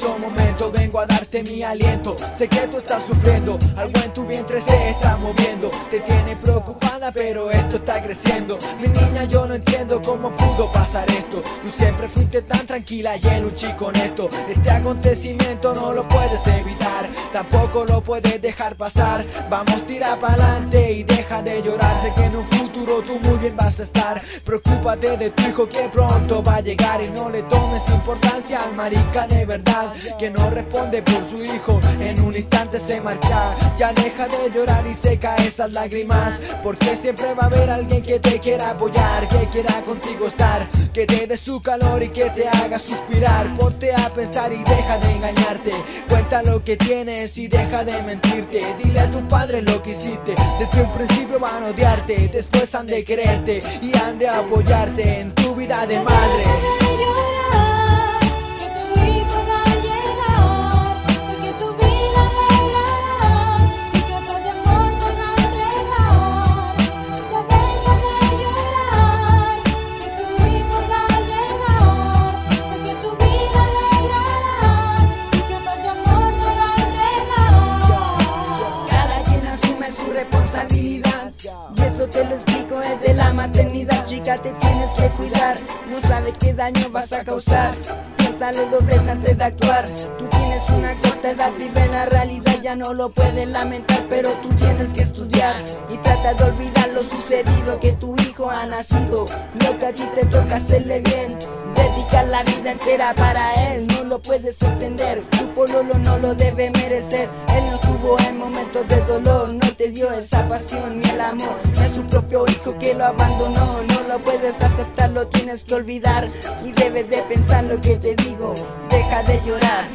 preciso momento vengo a darte mi aliento. Sé que tú estás sufriendo, algo en tu vientre se está moviendo. Te tiene preocupada, pero esto está creciendo. Mi niña, yo no entiendo cómo pudo pasar esto. Tú siempre fuiste tan tranquila y en un chico honesto. Este acontecimiento no lo puedes evitar, tampoco lo puedes dejar pasar. Vamos, tira para adelante y deja de llorar. Sé que en un futuro tú muy bien vas a estar. Preocúpate de tu hijo que pronto va a llegar y no le tomes importancia al marica de verdad que no responde por su hijo. En un instante se marcha. Ya deja de llorar y seca esas lágrimas. Porque siempre va a haber alguien que te quiera apoyar, que quiera contigo estar, que te dé su calor y que te haga suspirar. Ponte a pensar y deja de engañarte. Cuenta lo que tienes y deja de mentirte. Dile a tu padre lo que hiciste. Desde un principio van a odiarte, después han de quererte y han de apoyarte en tu vida de madre. Te tienes que cuidar, no sabes qué daño vas a causar, piénsalo dos veces antes de actuar, tú tienes una corta edad, vive en la realidad, ya no lo puedes lamentar, pero tú tienes que estudiar. Y trata de olvidar lo sucedido, que tu hijo ha nacido, lo que a ti te toca hacerle bien, dedicar la vida entera para él, no lo puedes entender, tu pololo no lo debe merecer, él no estuvo en momentos de dolor, no te dio esa pasión ni el amor, no es su propio hijo que lo abandonó, no lo puedes aceptar, lo tienes que olvidar. Y debes de pensar lo que te digo, deja de llorar,